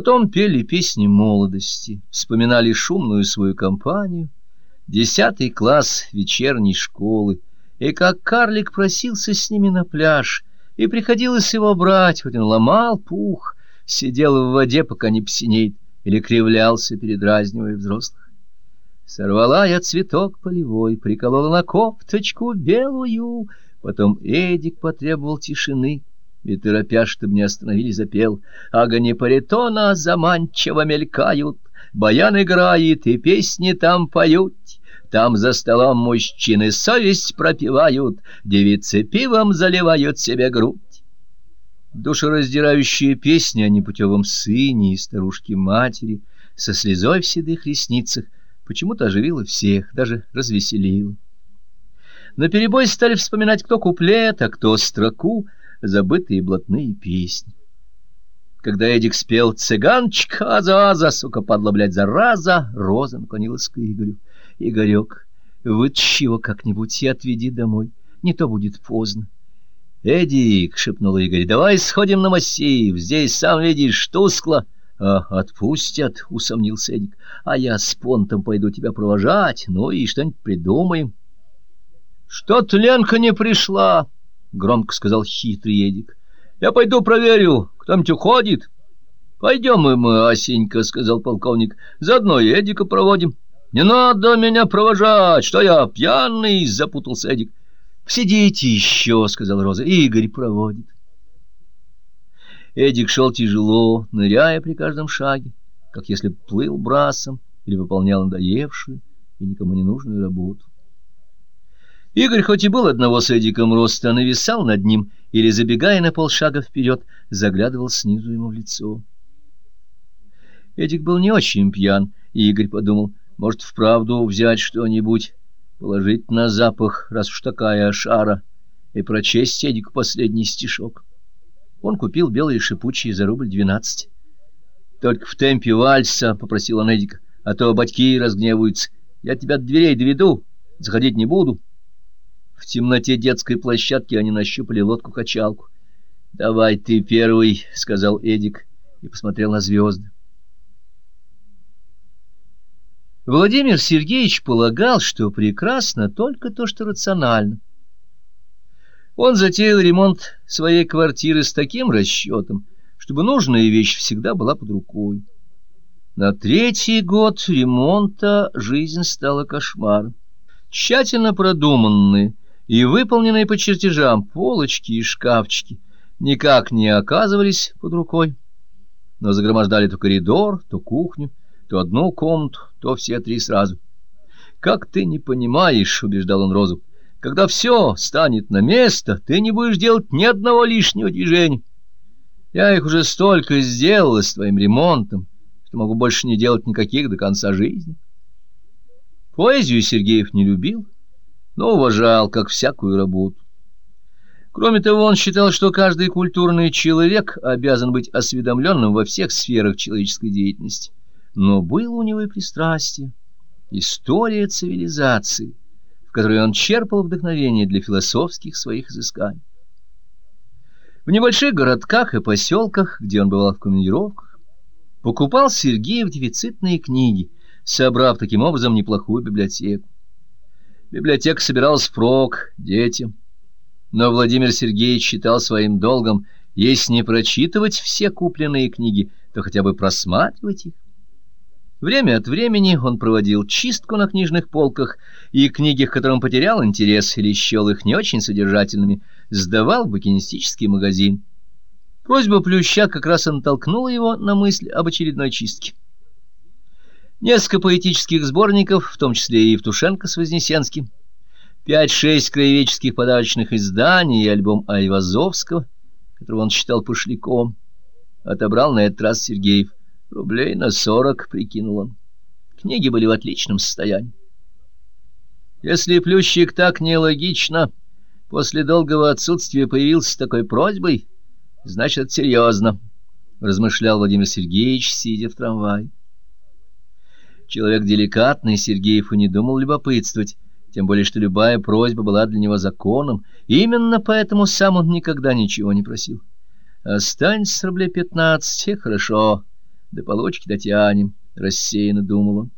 Потом пели песни молодости, вспоминали шумную свою компанию, десятый класс вечерней школы, и как карлик просился с ними на пляж, и приходилось его брать, хоть он ломал пух, сидел в воде, пока не посинеет, или кривлялся, передразнивая взрослых. Сорвала я цветок полевой, приколола на кофточку белую, потом Эдик потребовал тишины, и, торопя, чтобы не остановили, запел «Огни паритона заманчиво мелькают, баян играет, и песни там поют». Там за столом мужчины совесть пропивают, девицы пивом заливают себе грудь. Душераздирающие песни о непутевом сыне и старушке-матери со слезой в седых ресницах почему-то оживила всех, даже развеселила. Наперебой стали вспоминать кто куплет, а кто строку, забытые блатные песни. Когда Эдик спел «Цыганчик, аза-аза, сука, падла, блядь, зараза», Роза наклонилась к Игорю. «Игорек, вытащи его как-нибудь и отведи домой, не то будет поздно». «Эдик», — шепнул Игорь, — «давай сходим на массив, здесь, сам видишь, тускло». «А, отпустят», — усомнился Эдик, — «а я с понтом пойду тебя провожать, ну и что-нибудь придумаем». «Что-то Ленка не пришла», — громко сказал хитрый Эдик. «Я пойду проверю, кто-нибудь уходит». «Пойдем мы, Асенька», — сказал полковник, — «заодно и Эдика проводим». «Не надо меня провожать, что я пьяный», — запутался Эдик. «Сидите еще», — сказал Роза, — «Игорь проводит». Эдик шел тяжело, ныряя при каждом шаге, как если плыл брасом или выполнял надоевшую и никому не нужную работу. Игорь хоть и был одного с Эдиком роста, нависал над ним или, забегая на полшага вперед, заглядывал снизу ему в лицо. Эдик был не очень пьян, и Игорь подумал, может, вправду взять что-нибудь, положить на запах, раз уж такая шара, и прочесть Эдику последний стишок. Он купил белые шипучие за рубль двенадцать. «Только в темпе вальса», — попросил он Эдика, — «а то батьки разгневаются. Я тебя до дверей доведу, заходить не буду». В темноте детской площадки они нащупали лодку-качалку. «Давай ты первый», — сказал Эдик и посмотрел на звезды. Владимир Сергеевич полагал, что прекрасно только то, что рационально. Он затеял ремонт своей квартиры с таким расчетом, чтобы нужная вещь всегда была под рукой. На третий год ремонта жизнь стала кошмаром. Тщательно продуманные и выполненные по чертежам полочки и шкафчики никак не оказывались под рукой, но загромождали то коридор, то кухню, то одну комнату, то все три сразу. «Как ты не понимаешь, — убеждал он Розу, — когда все станет на место, ты не будешь делать ни одного лишнего движения. Я их уже столько сделала с твоим ремонтом, что могу больше не делать никаких до конца жизни». Поэзию Сергеев не любил, но уважал, как всякую работу. Кроме того, он считал, что каждый культурный человек обязан быть осведомленным во всех сферах человеческой деятельности. Но было у него и пристрастие, история цивилизации, в которой он черпал вдохновение для философских своих изысканий. В небольших городках и поселках, где он бывал в командировках, покупал Сергеев дефицитные книги, собрав таким образом неплохую библиотеку. Библиотека собиралась впрок детям. Но Владимир Сергеевич считал своим долгом, если не прочитывать все купленные книги, то хотя бы просматривать их. Время от времени он проводил чистку на книжных полках, и книги, к которым потерял интерес или счел их не очень содержательными, сдавал в букинистический магазин. Просьба Плюща как раз натолкнула его на мысль об очередной чистке. Несколько поэтических сборников, в том числе и Евтушенко с Вознесенским, пять-шесть краеведческих подарочных изданий и альбом Айвазовского, которого он считал пошляком, отобрал на этот раз Сергеев. Рублей на сорок, прикинул он. Книги были в отличном состоянии. Если Плющик так нелогично после долгого отсутствия появился с такой просьбой, значит, серьезно, — размышлял Владимир Сергеевич, сидя в трамвае. Человек деликатный, Сергеев и не думал любопытствовать, тем более что любая просьба была для него законом, именно поэтому сам он никогда ничего не просил. «Останься с рублей пятнадцать, и хорошо. До получки дотянем, — рассеянно думал он.